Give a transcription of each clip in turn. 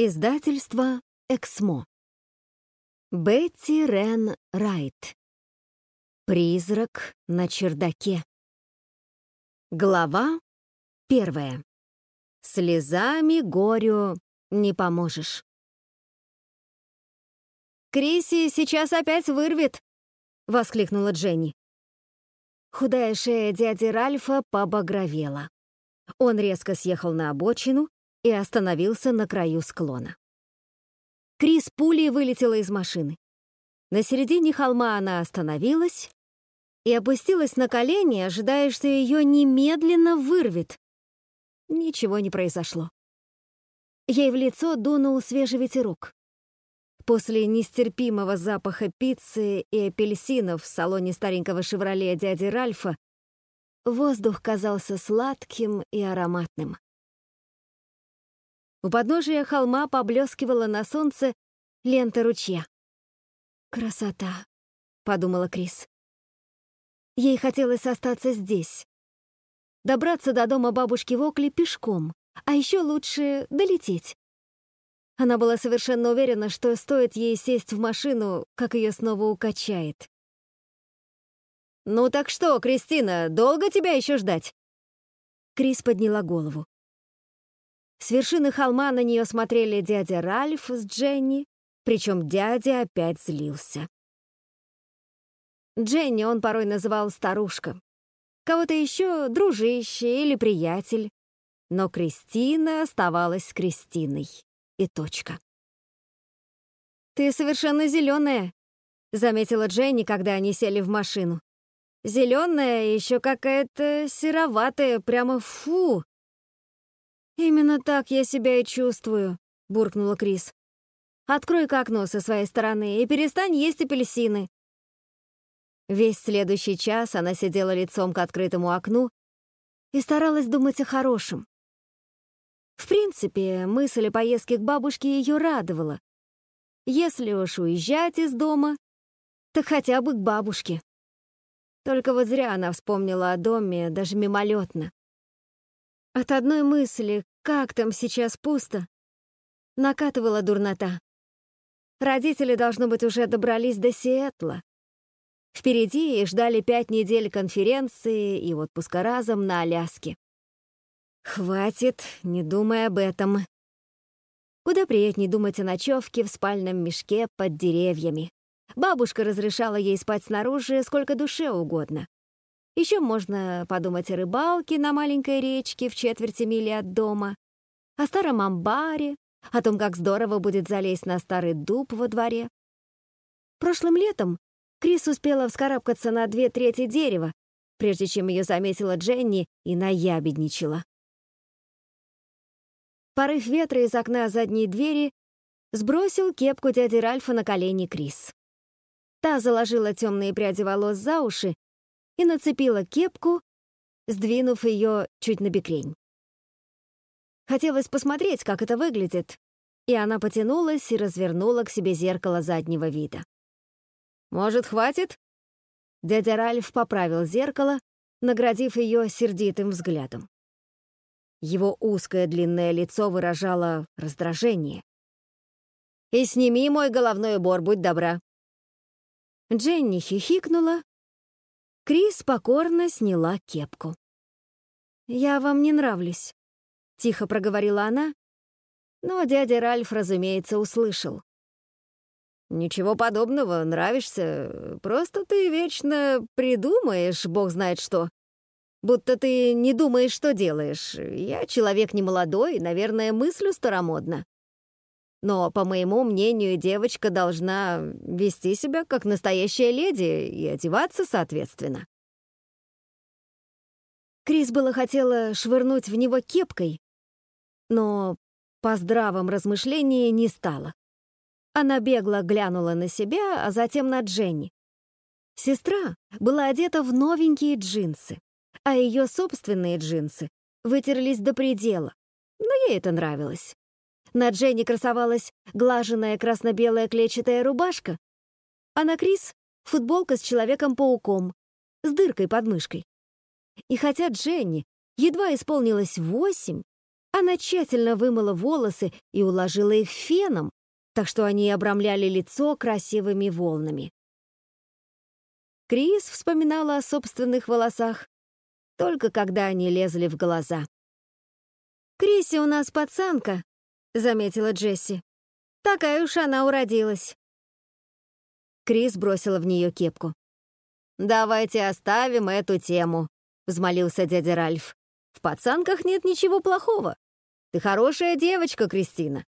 Издательство «Эксмо». Бетти Рен Райт. Призрак на чердаке. Глава первая. Слезами горю не поможешь. «Криси сейчас опять вырвет!» — воскликнула Дженни. Худая шея дяди Ральфа побагровела. Он резко съехал на обочину и остановился на краю склона. Крис пулей вылетела из машины. На середине холма она остановилась и опустилась на колени, ожидая, что ее немедленно вырвет. Ничего не произошло. Ей в лицо дунул свежий ветерок. После нестерпимого запаха пиццы и апельсинов в салоне старенького «Шевроле» дяди Ральфа воздух казался сладким и ароматным. У подножия холма поблескивала на солнце лента ручья. «Красота», — подумала Крис. Ей хотелось остаться здесь. Добраться до дома бабушки Вокли пешком, а еще лучше долететь. Она была совершенно уверена, что стоит ей сесть в машину, как ее снова укачает. «Ну так что, Кристина, долго тебя еще ждать?» Крис подняла голову. С вершины холма на нее смотрели дядя Ральф с Дженни, причем дядя опять злился. Дженни он порой называл старушка. Кого-то еще дружище или приятель. Но Кристина оставалась Кристиной. И точка. «Ты совершенно зеленая», — заметила Дженни, когда они сели в машину. «Зеленая, еще какая-то сероватая, прямо фу!» «Именно так я себя и чувствую», — буркнула Крис. «Открой-ка окно со своей стороны и перестань есть апельсины». Весь следующий час она сидела лицом к открытому окну и старалась думать о хорошем. В принципе, мысль о поездке к бабушке ее радовала. Если уж уезжать из дома, так хотя бы к бабушке. Только вот зря она вспомнила о доме даже мимолетно. От одной мысли, как там сейчас пусто, накатывала дурнота. Родители, должно быть, уже добрались до Сиэтла. Впереди ждали пять недель конференции и отпуска разом на Аляске. Хватит, не думай об этом. Куда приятнее думать о ночевке в спальном мешке под деревьями. Бабушка разрешала ей спать снаружи сколько душе угодно. Еще можно подумать о рыбалке на маленькой речке в четверти мили от дома, о старом амбаре, о том, как здорово будет залезть на старый дуб во дворе. Прошлым летом Крис успела вскарабкаться на две трети дерева, прежде чем ее заметила Дженни и наябедничала. Порыв ветра из окна задней двери сбросил кепку дяди Ральфа на колени Крис. Та заложила темные пряди волос за уши и нацепила кепку, сдвинув ее чуть на бекрень. Хотелось посмотреть, как это выглядит, и она потянулась и развернула к себе зеркало заднего вида. «Может, хватит?» Дядя Ральф поправил зеркало, наградив ее сердитым взглядом. Его узкое длинное лицо выражало раздражение. «И сними мой головной убор, будь добра». Дженни хихикнула Крис покорно сняла кепку. «Я вам не нравлюсь», — тихо проговорила она, но дядя Ральф, разумеется, услышал. «Ничего подобного, нравишься. Просто ты вечно придумаешь, бог знает что. Будто ты не думаешь, что делаешь. Я человек не молодой, наверное, мыслю старомодно. Но, по моему мнению, девочка должна вести себя как настоящая леди и одеваться соответственно. Крис было хотела швырнуть в него кепкой, но по здравом размышлении не стала. Она бегло глянула на себя, а затем на Дженни. Сестра была одета в новенькие джинсы, а ее собственные джинсы вытерлись до предела, но ей это нравилось. На Дженни красовалась глаженная красно-белая клетчатая рубашка, а на Крис — футболка с Человеком-пауком, с дыркой под мышкой. И хотя Дженни едва исполнилось восемь, Она тщательно вымыла волосы и уложила их феном, так что они обрамляли лицо красивыми волнами. Крис вспоминала о собственных волосах, только когда они лезли в глаза. «Криси у нас пацанка», — заметила Джесси. «Такая уж она уродилась». Крис бросила в нее кепку. «Давайте оставим эту тему», — взмолился дядя Ральф. «В пацанках нет ничего плохого. Ты хорошая девочка, Кристина».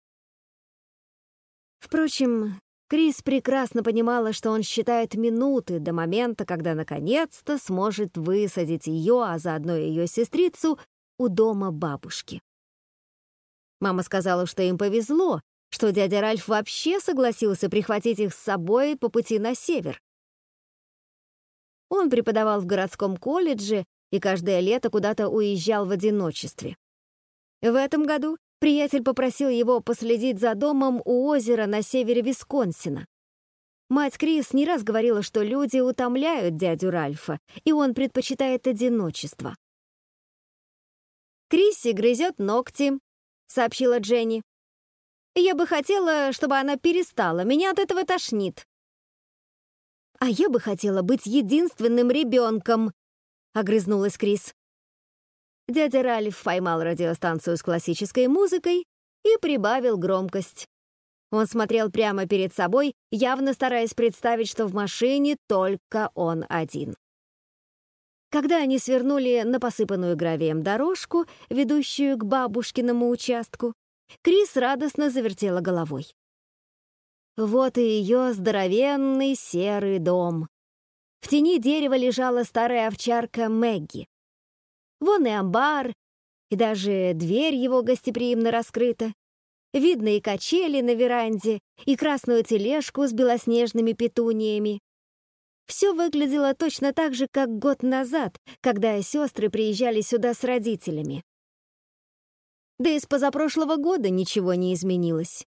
Впрочем, Крис прекрасно понимала, что он считает минуты до момента, когда наконец-то сможет высадить ее, а заодно ее сестрицу, у дома бабушки. Мама сказала, что им повезло, что дядя Ральф вообще согласился прихватить их с собой по пути на север. Он преподавал в городском колледже и каждое лето куда-то уезжал в одиночестве. В этом году приятель попросил его последить за домом у озера на севере Висконсина. Мать Крис не раз говорила, что люди утомляют дядю Ральфа, и он предпочитает одиночество. «Крисси грызет ногти», — сообщила Дженни. «Я бы хотела, чтобы она перестала. Меня от этого тошнит». «А я бы хотела быть единственным ребенком», — огрызнулась Крис. Дядя Ральф поймал радиостанцию с классической музыкой и прибавил громкость. Он смотрел прямо перед собой, явно стараясь представить, что в машине только он один. Когда они свернули на посыпанную гравием дорожку, ведущую к бабушкиному участку, Крис радостно завертела головой. Вот и ее здоровенный серый дом. В тени дерева лежала старая овчарка Мэгги. Вон и амбар, и даже дверь его гостеприимно раскрыта. Видно и качели на веранде, и красную тележку с белоснежными петуниями. Все выглядело точно так же, как год назад, когда сестры приезжали сюда с родителями. Да и с позапрошлого года ничего не изменилось.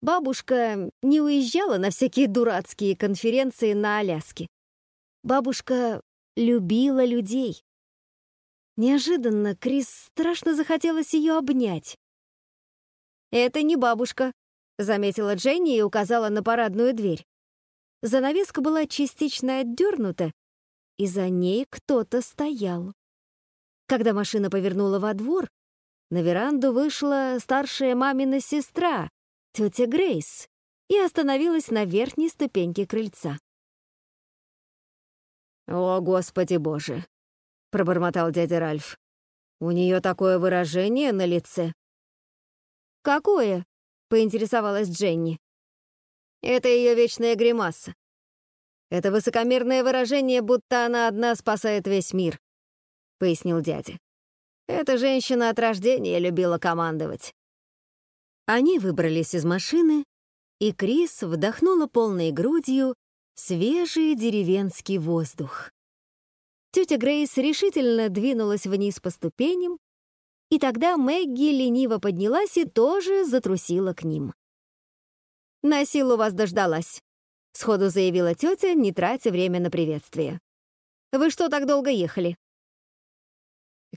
Бабушка не уезжала на всякие дурацкие конференции на Аляске. Бабушка любила людей. Неожиданно Крис страшно захотелось ее обнять. «Это не бабушка», — заметила Дженни и указала на парадную дверь. Занавеска была частично отдернута, и за ней кто-то стоял. Когда машина повернула во двор, на веранду вышла старшая мамина сестра, тетя Грейс, и остановилась на верхней ступеньке крыльца. «О, Господи Боже!» — пробормотал дядя Ральф. «У нее такое выражение на лице». «Какое?» — поинтересовалась Дженни. Это ее вечная гримаса. Это высокомерное выражение, будто она одна спасает весь мир, — пояснил дядя. Эта женщина от рождения любила командовать. Они выбрались из машины, и Крис вдохнула полной грудью свежий деревенский воздух. Тетя Грейс решительно двинулась вниз по ступеням, и тогда Мэгги лениво поднялась и тоже затрусила к ним. «На силу вас дождалась», — сходу заявила тетя, не тратя время на приветствие. «Вы что так долго ехали?»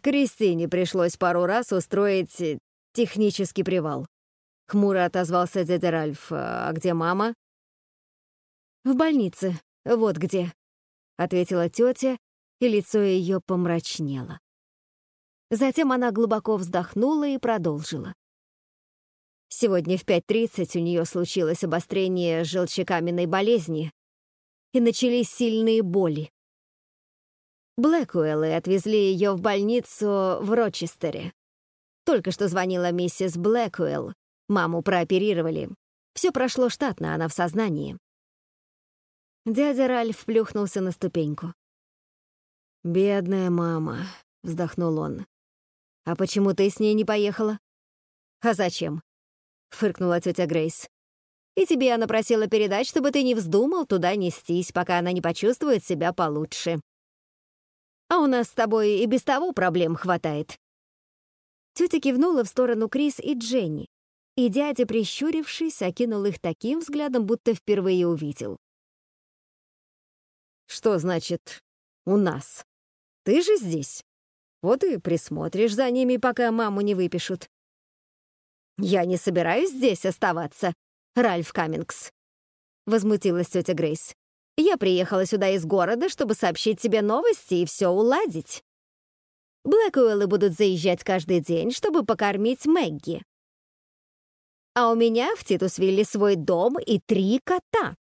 Кристине пришлось пару раз устроить э, технический привал. Хмуро отозвался дядя Ральф. «А где мама?» «В больнице. Вот где», — ответила тетя, и лицо ее помрачнело. Затем она глубоко вздохнула и продолжила. Сегодня в 5.30 у нее случилось обострение желчекаменной болезни, и начались сильные боли. Блэкуэллы отвезли ее в больницу в Рочестере. Только что звонила миссис Блэкуэлл. Маму прооперировали. Все прошло штатно, она в сознании. Дядя Ральф плюхнулся на ступеньку. «Бедная мама», — вздохнул он. «А почему ты с ней не поехала?» «А зачем? Фыркнула тетя Грейс. «И тебе она просила передать, чтобы ты не вздумал туда нестись, пока она не почувствует себя получше. А у нас с тобой и без того проблем хватает». Тетя кивнула в сторону Крис и Дженни, и дядя, прищурившись, окинул их таким взглядом, будто впервые увидел. «Что значит «у нас»? Ты же здесь?» Вот и присмотришь за ними, пока маму не выпишут. «Я не собираюсь здесь оставаться, Ральф Каммингс», — возмутилась тетя Грейс. «Я приехала сюда из города, чтобы сообщить тебе новости и все уладить. Блэкуэллы будут заезжать каждый день, чтобы покормить Мэгги. А у меня в Титусвилле свой дом и три кота.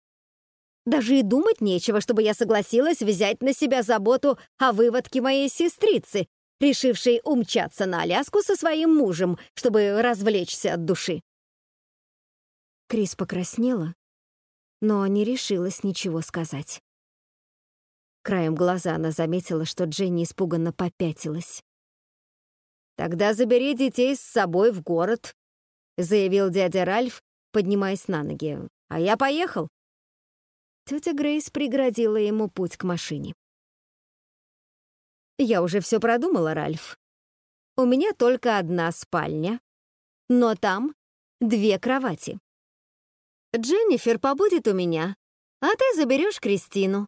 Даже и думать нечего, чтобы я согласилась взять на себя заботу о выводке моей сестрицы, решившей умчаться на Аляску со своим мужем, чтобы развлечься от души. Крис покраснела, но не решилась ничего сказать. Краем глаза она заметила, что Дженни испуганно попятилась. «Тогда забери детей с собой в город», — заявил дядя Ральф, поднимаясь на ноги. «А я поехал». Тетя Грейс преградила ему путь к машине. Я уже все продумала, Ральф. У меня только одна спальня, но там две кровати. Дженнифер побудет у меня, а ты заберешь Кристину.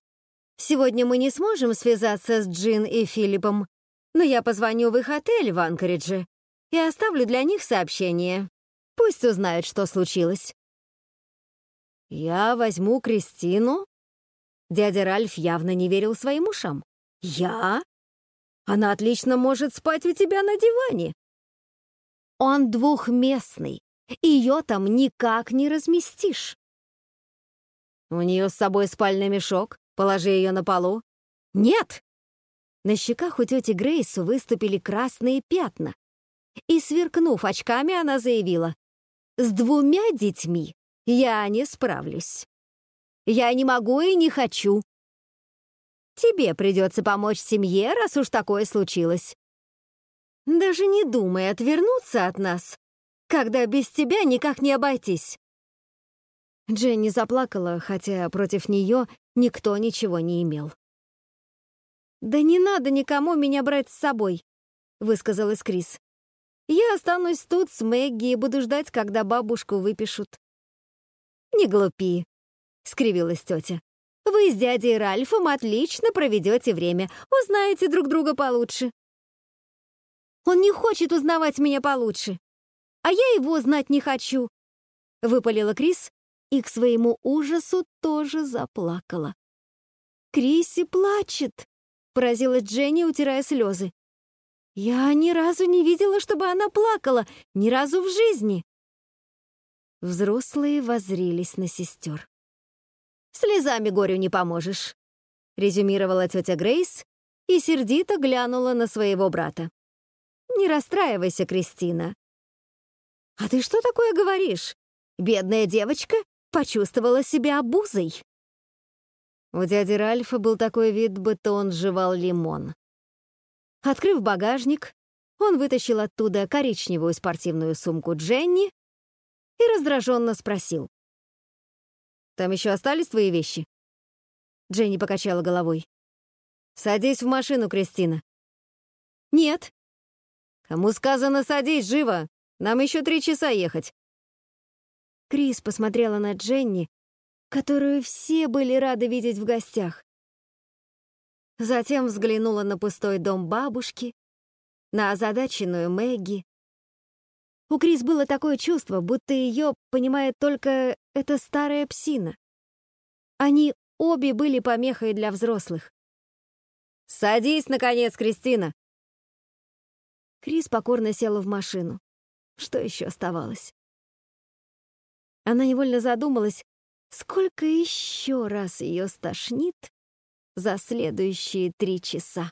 Сегодня мы не сможем связаться с Джин и Филиппом, но я позвоню в их отель в Анкоридже и оставлю для них сообщение. Пусть узнают, что случилось. Я возьму Кристину? Дядя Ральф явно не верил своим ушам. Я? Она отлично может спать у тебя на диване. Он двухместный, ее там никак не разместишь. У нее с собой спальный мешок, положи ее на полу. Нет! На щеках у тети Грейс выступили красные пятна. И, сверкнув очками, она заявила, «С двумя детьми я не справлюсь. Я не могу и не хочу. Тебе придется помочь семье, раз уж такое случилось. Даже не думай отвернуться от нас, когда без тебя никак не обойтись». Дженни заплакала, хотя против нее никто ничего не имел. «Да не надо никому меня брать с собой», — высказалась Крис. «Я останусь тут с Мэгги и буду ждать, когда бабушку выпишут». «Не глупи», — скривилась тетя. Вы с дядей Ральфом отлично проведете время, узнаете друг друга получше. Он не хочет узнавать меня получше, а я его знать не хочу. Выпалила Крис и к своему ужасу тоже заплакала. Криси плачет, поразилась Дженни, утирая слезы. Я ни разу не видела, чтобы она плакала, ни разу в жизни. Взрослые воззрились на сестер. Слезами горю не поможешь», — резюмировала тетя Грейс и сердито глянула на своего брата. «Не расстраивайся, Кристина». «А ты что такое говоришь? Бедная девочка почувствовала себя обузой». У дяди Ральфа был такой вид, будто он жевал лимон. Открыв багажник, он вытащил оттуда коричневую спортивную сумку Дженни и раздраженно спросил. Там еще остались твои вещи?» Дженни покачала головой. «Садись в машину, Кристина». «Нет». «Кому сказано садись, живо! Нам еще три часа ехать». Крис посмотрела на Дженни, которую все были рады видеть в гостях. Затем взглянула на пустой дом бабушки, на озадаченную Мэгги. У Крис было такое чувство, будто ее понимает только эта старая псина. Они обе были помехой для взрослых. «Садись, наконец, Кристина!» Крис покорно села в машину. Что еще оставалось? Она невольно задумалась, сколько еще раз ее стошнит за следующие три часа.